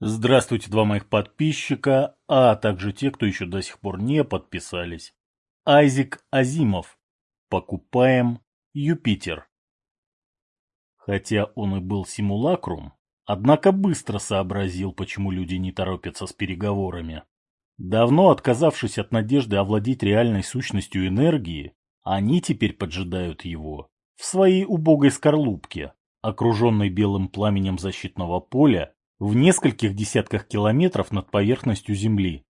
Здравствуйте, два моих подписчика, а также те, кто еще до сих пор не подписались. Айзек Азимов. Покупаем Юпитер. Хотя он и был симулакрум, однако быстро сообразил, почему люди не торопятся с переговорами. Давно отказавшись от надежды овладеть реальной сущностью энергии, они теперь поджидают его в своей убогой скорлупке, окруженной белым пламенем защитного поля в нескольких десятках километров над поверхностью Земли.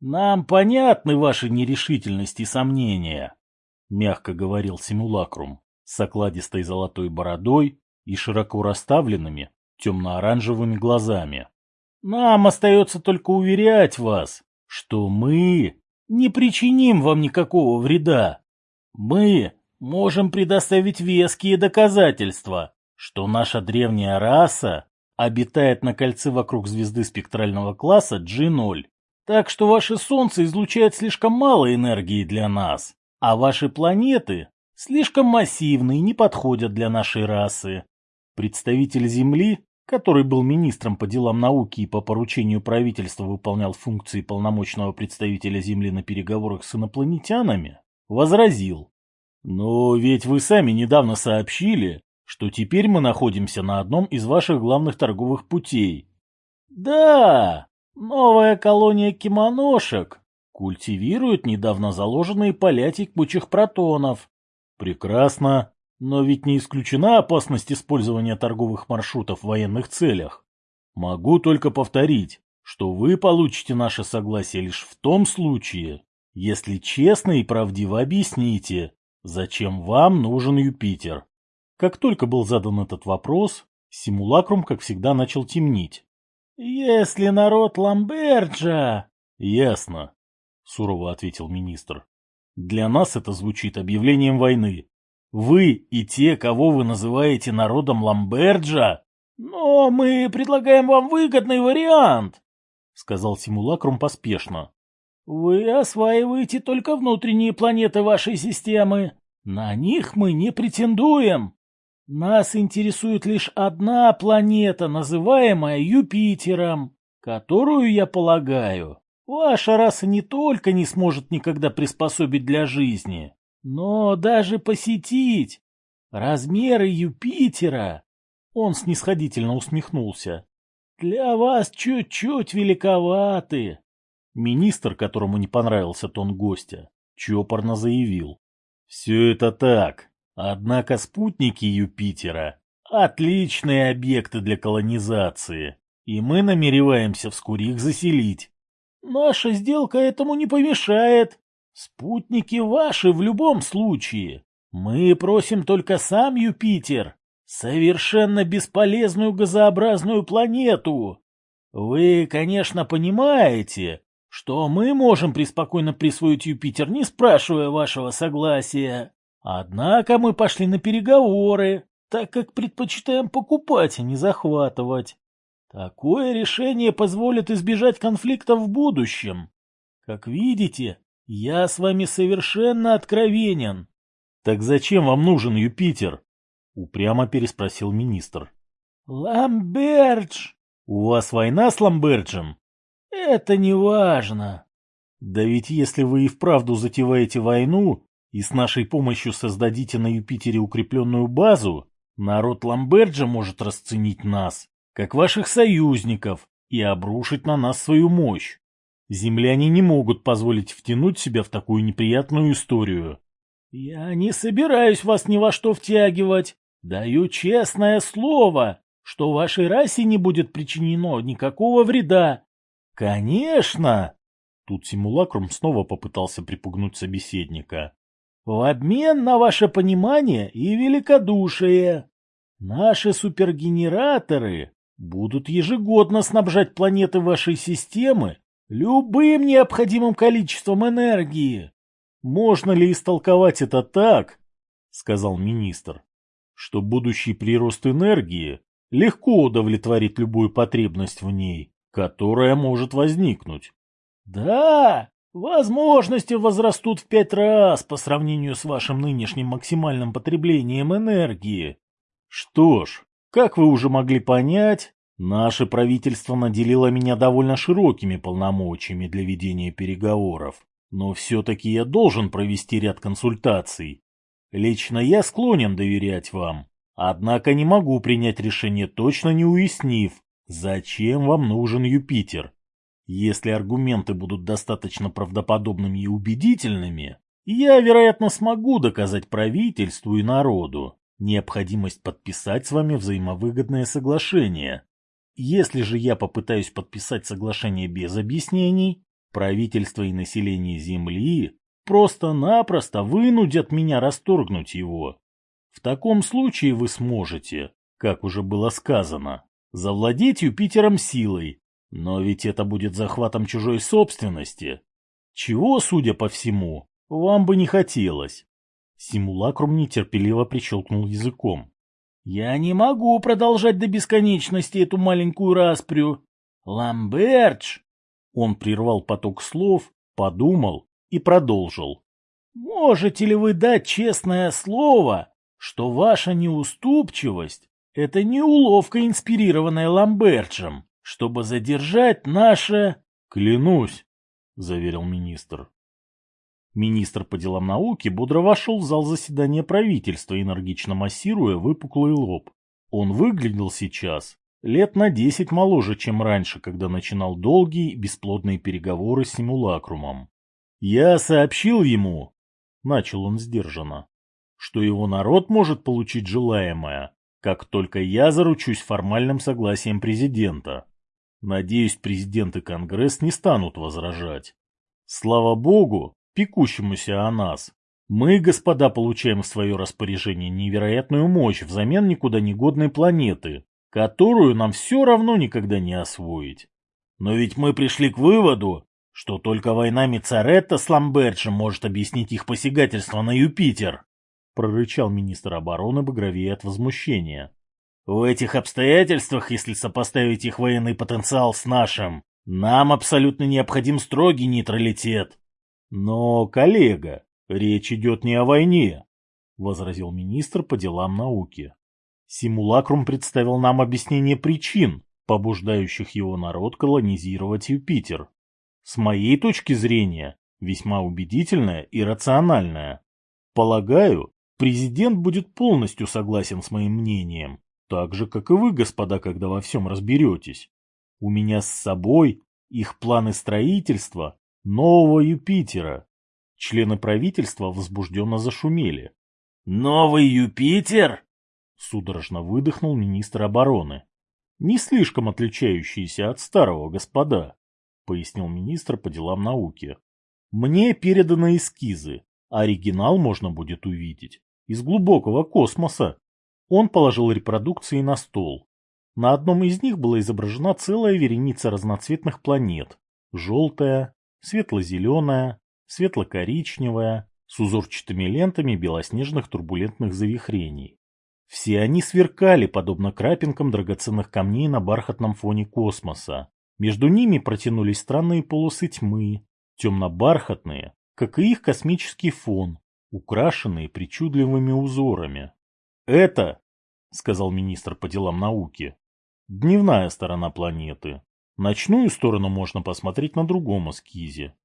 «Нам понятны ваши нерешительность и сомнения», — мягко говорил симулакрум, с окладистой золотой бородой и широко расставленными темно-оранжевыми глазами. «Нам остается только уверять вас, что мы не причиним вам никакого вреда. Мы можем предоставить веские доказательства, что наша древняя раса обитает на кольце вокруг звезды спектрального класса G0. Так что ваше Солнце излучает слишком мало энергии для нас, а ваши планеты слишком массивны и не подходят для нашей расы. Представитель Земли, который был министром по делам науки и по поручению правительства выполнял функции полномочного представителя Земли на переговорах с инопланетянами, возразил. «Но ведь вы сами недавно сообщили, что теперь мы находимся на одном из ваших главных торговых путей. Да, новая колония кимоношек культивирует недавно заложенные поля текучих протонов. Прекрасно, но ведь не исключена опасность использования торговых маршрутов в военных целях. Могу только повторить, что вы получите наше согласие лишь в том случае, если честно и правдиво объясните, зачем вам нужен Юпитер. Как только был задан этот вопрос, симулакрум, как всегда, начал темнить. «Если народ Ламберджа...» «Ясно», — сурово ответил министр. «Для нас это звучит объявлением войны. Вы и те, кого вы называете народом Ламберджа...» «Но мы предлагаем вам выгодный вариант», — сказал симулакрум поспешно. «Вы осваиваете только внутренние планеты вашей системы. На них мы не претендуем. Нас интересует лишь одна планета, называемая Юпитером, которую, я полагаю, ваша раса не только не сможет никогда приспособить для жизни, но даже посетить. Размеры Юпитера, он снисходительно усмехнулся, для вас чуть-чуть великоваты. Министр, которому не понравился тон гостя, чопорно заявил. Все это так, Однако спутники Юпитера – отличные объекты для колонизации, и мы намереваемся вскоре их заселить. Наша сделка этому не помешает. Спутники ваши в любом случае. Мы просим только сам Юпитер, совершенно бесполезную газообразную планету. Вы, конечно, понимаете, что мы можем преспокойно присвоить Юпитер, не спрашивая вашего согласия. Однако мы пошли на переговоры, так как предпочитаем покупать, а не захватывать. Такое решение позволит избежать конфликтов в будущем. Как видите, я с вами совершенно откровенен. — Так зачем вам нужен Юпитер? — упрямо переспросил министр. — Ламбердж! У вас война с Ламберджем? — Это не важно. — Да ведь если вы и вправду затеваете войну, и с нашей помощью создадите на Юпитере укрепленную базу, народ Ламберджа может расценить нас, как ваших союзников, и обрушить на нас свою мощь. Земляне не могут позволить втянуть себя в такую неприятную историю. Я не собираюсь вас ни во что втягивать. Даю честное слово, что вашей расе не будет причинено никакого вреда. Конечно! Тут симулакрум снова попытался припугнуть собеседника в обмен на ваше понимание и великодушие. Наши супергенераторы будут ежегодно снабжать планеты вашей системы любым необходимым количеством энергии. Можно ли истолковать это так, сказал министр, что будущий прирост энергии легко удовлетворит любую потребность в ней, которая может возникнуть? Да, Возможности возрастут в пять раз по сравнению с вашим нынешним максимальным потреблением энергии. Что ж, как вы уже могли понять, Наше правительство наделило меня довольно широкими полномочиями для ведения переговоров, но все-таки я должен провести ряд консультаций. Лично я склонен доверять вам, однако не могу принять решение точно не уяснив, зачем вам нужен Юпитер. Если аргументы будут достаточно правдоподобными и убедительными, я, вероятно, смогу доказать правительству и народу необходимость подписать с вами взаимовыгодное соглашение. Если же я попытаюсь подписать соглашение без объяснений, правительство и население Земли просто-напросто вынудят меня расторгнуть его. В таком случае вы сможете, как уже было сказано, завладеть Юпитером силой, но ведь это будет захватом чужой собственности, чего, судя по всему, вам бы не хотелось. Симулакрум нетерпеливо прищелкнул языком. «Я не могу продолжать до бесконечности эту маленькую распрю. Ламбердж!» Он прервал поток слов, подумал и продолжил. «Можете ли вы дать честное слово, что ваша неуступчивость — это не уловка, инспирированная Ламберджем, чтобы задержать наше...» «Клянусь», — заверил министр. Министр по делам науки бодро вошел в зал заседания правительства, энергично массируя выпуклый лоб. Он выглядел сейчас лет на десять моложе, чем раньше, когда начинал долгие бесплодные переговоры с симулакрумом. «Я сообщил ему», — начал он сдержанно, — «что его народ может получить желаемое, как только я заручусь формальным согласием президента. Надеюсь, президент и Конгресс не станут возражать. Слава богу, пекущемуся о нас. Мы, господа, получаем в свое распоряжение невероятную мощь взамен никуда не годной планеты, которую нам все равно никогда не освоить. Но ведь мы пришли к выводу, что только война Мицаретта с Ламберджем может объяснить их посягательство на Юпитер, прорычал министр обороны багровее от возмущения. В этих обстоятельствах, если сопоставить их военный потенциал с нашим, нам абсолютно необходим строгий нейтралитет. Но, коллега, речь идет не о войне, возразил министр по делам науки. Симулакрум представил нам объяснение причин, побуждающих его народ колонизировать Юпитер. С моей точки зрения, весьма убедительное и рациональное. Полагаю, президент будет полностью согласен с моим мнением, так же, как и вы, господа, когда во всем разберетесь. У меня с собой их планы строительства Нового Юпитера. Члены правительства возбужденно зашумели. «Новый Юпитер?» — судорожно выдохнул министр обороны. «Не слишком отличающийся от старого, господа», — пояснил министр по делам науки. «Мне переданы эскизы. Оригинал можно будет увидеть. Из глубокого космоса». Он положил репродукции на стол. На одном из них была изображена целая вереница разноцветных планет. Желтая, светло-зеленая, светло-коричневая, с узорчатыми лентами белоснежных турбулентных завихрений. Все они сверкали, подобно крапинкам драгоценных камней на бархатном фоне космоса. Между ними протянулись странные полосы тьмы, темно-бархатные, как и их космический фон, украшенные причудливыми узорами. «Это, — сказал министр по делам науки, — дневная сторона планеты. Ночную сторону можно посмотреть на другом эскизе.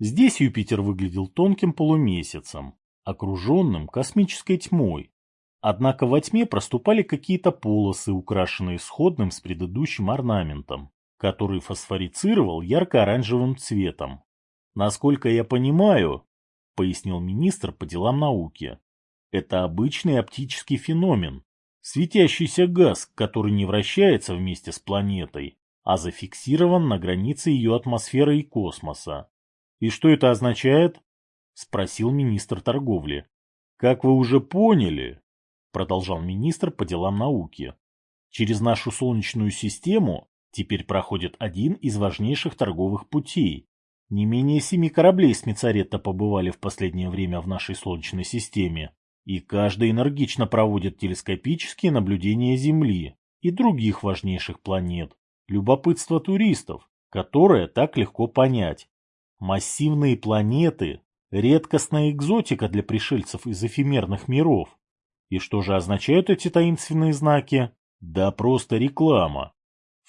Здесь Юпитер выглядел тонким полумесяцем, окруженным космической тьмой. Однако во тьме проступали какие-то полосы, украшенные сходным с предыдущим орнаментом, который фосфорицировал ярко-оранжевым цветом. Насколько я понимаю, пояснил министр по делам науки, это обычный оптический феномен, светящийся газ, который не вращается вместе с планетой, а зафиксирован на границе ее атмосферы и космоса. И что это означает? Спросил министр торговли. Как вы уже поняли, продолжал министр по делам науки, через нашу Солнечную систему теперь проходит один из важнейших торговых путей. Не менее семи кораблей с Мицаретта побывали в последнее время в нашей Солнечной системе, и каждый энергично проводит телескопические наблюдения Земли и других важнейших планет, любопытство туристов, которое так легко понять. Массивные планеты – редкостная экзотика для пришельцев из эфемерных миров. И что же означают эти таинственные знаки? Да просто реклама.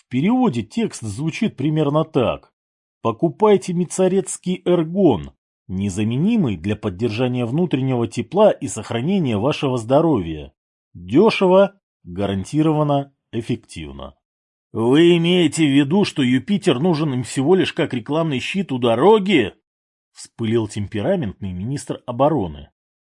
переводе текст звучит примерно так. Покупайте мицарецкий эргон, незаменимый для поддержания внутреннего тепла и сохранения вашего здоровья. Дешево, гарантированно, эффективно. Вы имеете в виду, что Юпитер нужен им всего лишь как рекламный щит у дороги? Вспылил темпераментный министр обороны.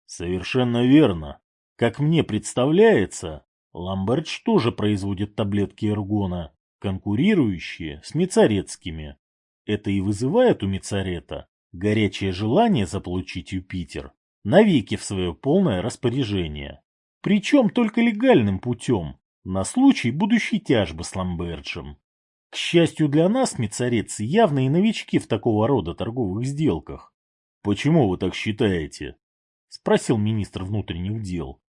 Совершенно верно. Как мне представляется, Ламбердж тоже производит таблетки эргона, конкурирующие с мицарецкими. Это и вызывает у мицарета горячее желание заполучить Юпитер навеки в свое полное распоряжение. Причем только легальным путем, на случай будущей тяжбы с Ламберджем. К счастью для нас, мицарецы явные новички в такого рода торговых сделках. Почему вы так считаете? Спросил министр внутренних дел.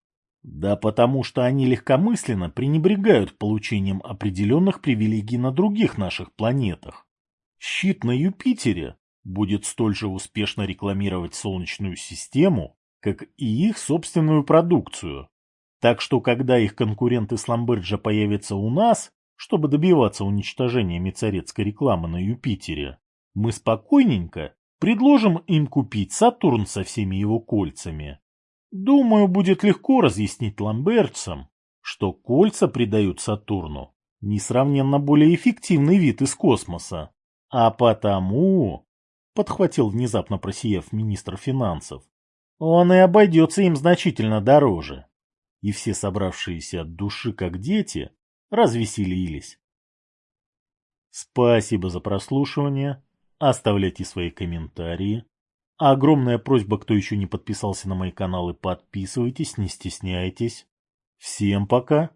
Да потому что они легкомысленно пренебрегают получением определенных привилегий на других наших планетах. Щит на Юпитере будет столь же успешно рекламировать Солнечную систему, как и их собственную продукцию. Так что, когда их конкуренты с Ламберджа появятся у нас, чтобы добиваться уничтожения мицарецкой рекламы на Юпитере, мы спокойненько предложим им купить Сатурн со всеми его кольцами. Думаю, будет легко разъяснить ламберджцам, что кольца придают Сатурну несравненно более эффективный вид из космоса. А потому, — подхватил внезапно просияв министр финансов, — он и обойдется им значительно дороже. И все собравшиеся от души, как дети, развеселились. Спасибо за прослушивание. Оставляйте свои комментарии. огромная просьба, кто еще не подписался на мои каналы, подписывайтесь, не стесняйтесь. Всем пока.